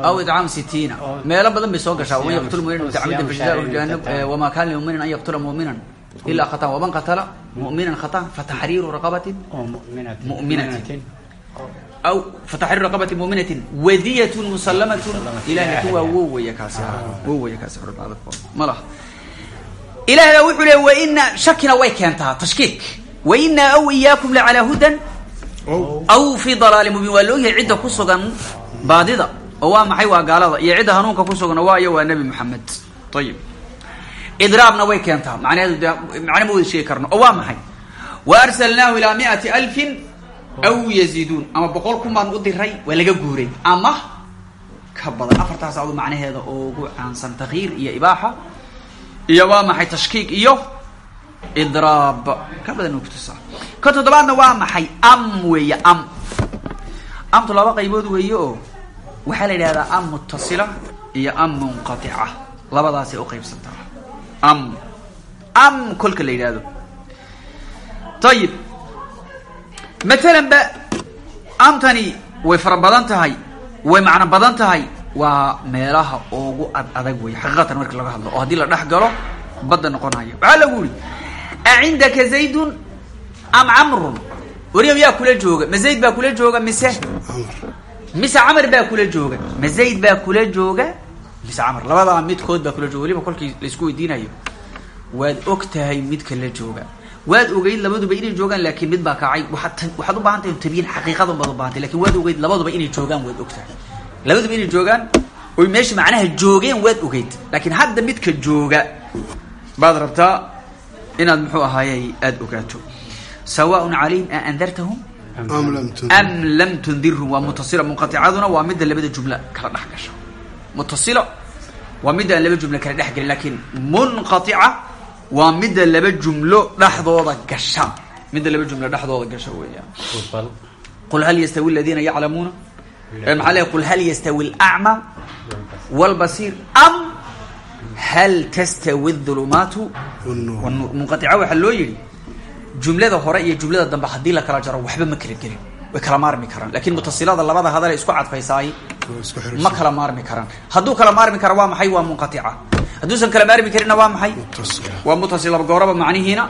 aw idcaam sitiina meelo badan bay soo gashaa waman yaqtul muminan mutacamidan fajzaahu jahannam wamaa kaana limuminin an yaqtula muminan ilaa khatan waman qatala muminan khatan fataxriiru raqabatin mu'minatin aw fataxriiru raqabatin muminatin wadiyatun musallamatun ilahay laakiin waa wow weeye kaasi wow weeye kaasi ma laha ilaah baa wuxuu leey waina shakina way keentaa tashkiik waina aw iyaakum lacalaa hudan aw fi dalaalin mubiin waa laogyahay cidda ku sugan baadida. Oo waa maxay? Waa gaalada. Iyo cidda hanuunka ku sugan waayo waa nebi moxamed ayib idraabna way keentaa. Macnaheedu de macne ma wada sheegi karno. Oo waa maxay? Wa arsalnaahu ilaa miati alfin aw yaziiduun ama boqol kun baan u diray waa laga guuray. Ama ka badan. Afartaas adu macnaheeda ugu caansan takyiir iyo ibaaxa. Iyo waa maxay? Tashkiik iyo idraab. Ka badan kutusaa ka toddobaadna waa maxay? Am weeye am. Amtu laba qaybood weeye oo waxaa la yidhahdaa am mutasila iyo am munqatica. Labadaasay u qaybsantaa. Am. Am kolka la yidhaahdo. Ayib matalan ba amtani way fara badan tahay way macno badan tahay. Waa meelaha ugu ad adag wey xaqiiqatan marka laga hadlo oo haddii la dhex galo badda noqonaya waxaa lagu yihi acindaka zaydun am camrun wariam yaa kula jooga ma zayd baa kula jooga mise mise camar baa kula jooga ma zayd baa kula jooga mise camar labadaa midkood baa kula jooga waliba kolkii la isku weydiinayo waad og tahay midka la jooga waad ogeyd labaduba inay joogaan laakiin mid baa kacay waaad waxaad u baahan tahay tabiyin xaqiiqadan baad u bahantay laakiin waad ogeyd labaduba inay joogaan waad og tahay labaduba inay joogaan oy meesha macnaha joogeen waad ogeyd laakiin hadda midka jooga baad rabtaa inaad muxuu ahaayey aada ogaato. Sawaaun calayhim a andartahum? Am lam tun am lam tundirhum. Waa mutasila munqaticaduna waa midda labada jumla kala dhex gasha mutasila waa midda aan laba jumlo kala dhex gelin laakiin munqatica waa midda laba jumlo dhexdooda gasha. Midda laba jumlo dhexdooda gasha weeyaan. Qul hal yastawi aladiina yaclamuuna? Maxaa leeyahay qul hal yastawi alacma walbasiir. Am hal tastawi اdulumaatu wnuur munqaica waxaa loo yidhi jumlada hore iyo jumlada dambe haddii la kala jaro waxba ma kala gelin way kala maarmi karaan laakiin mutasilada labada hadale isku cadfaysaay ma kala maarmi karaan hadduu kala maarmi kara waa maxay waa munqaica hadduusan kala maarmi karinna waa maxay waa mutasil gooraba macnihiina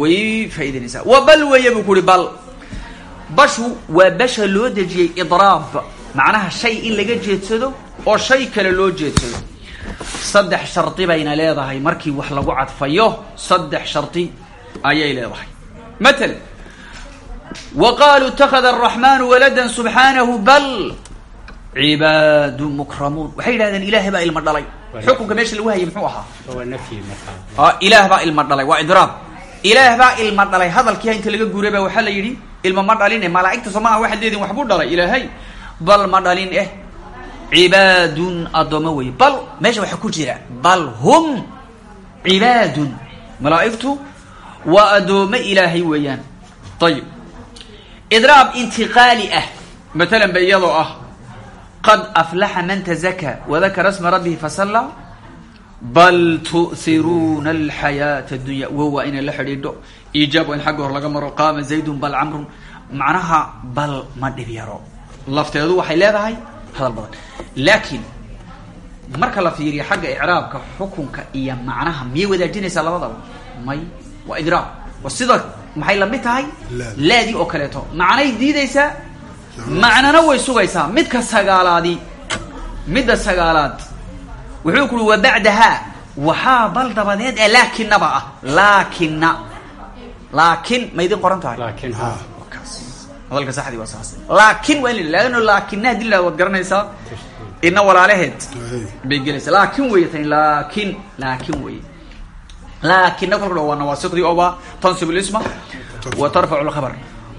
way faa'idaynaysaa wa bal weeye buu ku uhi bal bashu waa basha loo dejiyey idraab macnaha shay in laga jeedsado oo shay kale loo jeedsado saddex shardi bayna leedahay markii wax lagu cadfayo saddex shardi ayay leedahay. Matal wa qaaluu itakada araxmaanu waladan subxaanahu bal cibaadu mukramuun. Waxay yidhahdeen ilaahay baa ilma dhalay. Xukunka meesha lagu hayay muxuu ahaa? Ah ilaah baa ilma dhalay. Waa idraab ilaah baa ilma dhalay. Hadalkiiha inta laga guuray baa waxaa la yidhi ilma ma dhalin eh malaa'igta soo maaha waxaad leedihin waxbuu dhalay ilaahay. Bal ma dhalin eh cibaadun addoommo weeye. Bal meesha waxaa ku jira bal hum cibaadun. Malaa'igtu waa addoommo ilaahay weeyaan. Ayib idraab intiqaali ah matalan ba iyadoo ah. Qad aflaxa man tazaka wadakara sma rabbihi fasalla bal tu'hiruuna alxayaata addunya wow waa inay la xidhiidho iijaab waa in xagga laga maro qaama zaydun bal camrun. Macnaha bal ma dhib lafteedu waxay leedahay hadal badan. Laakiin marka la fiiriyo xagga icraabka xukunka iyo macnaha miyay wadaajinaysaa labadaba? May waa idraab. Sida maxay la mid tahay? Laad. laadii oo kaleeto. Macnay diidaysaa? Macnana way sugaysaa. Midka sagaalaadi. Midda sagaalaad. Wuxuu ku uhi wa bacdaha. Waxaa bal dabadeed ee laakinaba ah. Laakina laakin ma idin qoran tahay hadalka saxdii waa saas laakin waa in la laano laakina haddii la waad garanaysaa ina walaalaheed bay gelaysaa laakin wey tani laakin laakin wey laakina kolka waa nawaasiqdii oo waa tansibu lisma wa tarfacu lkhabar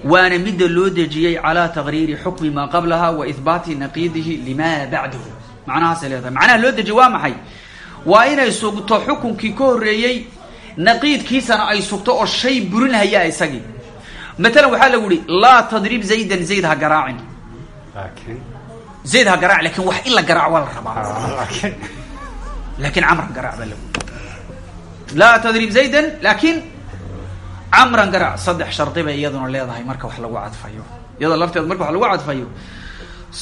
waana midda loo dejiyey calaa taqriiri xukmi maa qablaha wa ihbaati naqiidihi lima bacdahu macnahaasay leedahay macnaha loo dejiyey waa maxay? Waa inay sugto xukunkii ka horreeyey naqiidkiisana ay sugto oo shay burinhaya isagii matalan waxaa lagu yihi laa tadrib zaydan zayd ha garaacin zayd ha garaac laakiin wax in la garaac waa la rabaa laakiin camr garaac baa lagu laa tadrib zaydan laakiin camran garac saddex shardi bay iyaduna leedahay marka wax lagu cadfayo iyada lafteeda marka wax lagu cadfayo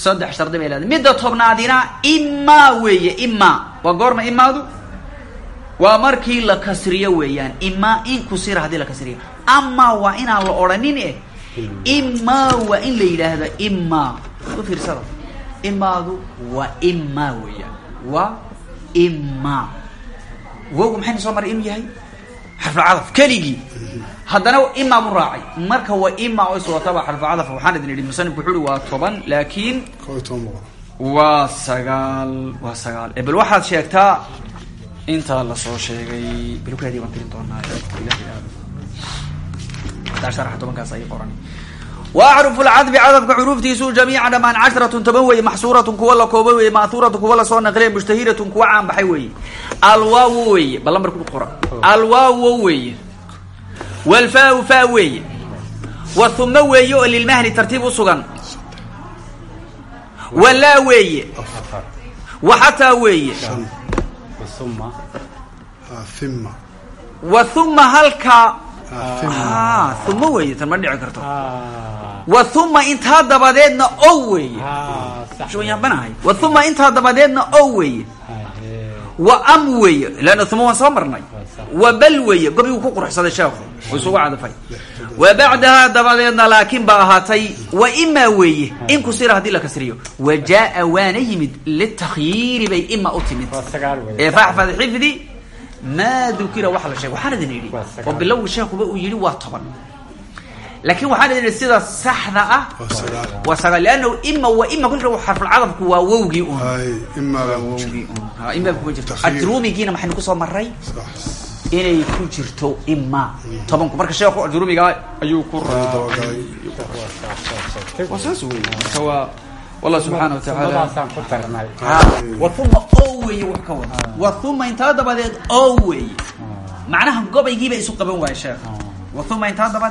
saddex shardi bay leedahay midda tobnaadina imaa weeye imaa waa goorma imaadu waa markii la kasriyo weeyaan imaa in kusira haddii la kasriyo amaa waa inaan la odhanin eh. Imaa waa in la yidhaahdo imaa u fiirsada imaadu waa imaa weeyaan. Waa imaa wowga maxayna soo maray inuu yahay? Xarfulcadaf keligii. Haddana imaa bu raacay. Marka waa imaa oo iswataba xarfulcadaf waxaan idin idhi musanifku wuxu uhi waa toban laakiin waa sagaal waa sagaal. E bal waxaad sheegtaa intaa la soo sheegay balkaadii baan tirin doonaa. hadaa sharaxa tobankaas ay qoran wa acrufu lcadbi cadabka xuruuftiisu jamiican dhamaan casharatun toban weeye maxsuuratun kuwa la koobo weeye ma'huuratun kuwa la soo naqliya mushtahiratun kuwa caan baxay weeye. Alwaawo weeye bal lambar ku qora alwaawo weeye walfaau faa weeye wa huma weeye oo lilmahli tartiib usugan walaa weeye wa xataa weeye wa huma halkaa huma weeye tan ma dhici karto. Ah. Wa huma intaa dabadeedna o weeye ah yaabanahay wa huma intaa dabadeedna o weeye wa am weeye leanna huma waan soo marnay. Wa bal weeye gobigu ku quruxsaday sheekhu oo isugu cadafay wa bacdahaa dabadeedna laakin ba ahaatay wa imaa weeye in kusira haddii la kasriyo. Wa jaa waana yimid litakyiiri bay ima u timid. Waa sagaal wey ee faxfad xifdi maa dukira? Waxa la sheegay. Waxaan idin idhi Waa oo bilowgi sheekuba uu yidhi waa toban. Laakiin waxaan idin idhi sida saxda ah. Waa sagaal waa leannahu ima wa ima kolka xarfulcadabku waa wowgii un ima kuma jirto. Takyiir. ajruumigiina maxaynu ku soo maray inay ku jirto ima tobanku marka sheekhu ajruumigaa ayuu ku waa saas wey waa wallah subxaana wa tacaala sumadaasaan ku tarnay. Wa uma o weeye wax ka wada. Wa uma intaa dabadeed o weeye macnaha gobaygiiba isu qaban waaya sheekha wa uma intaa dabadeed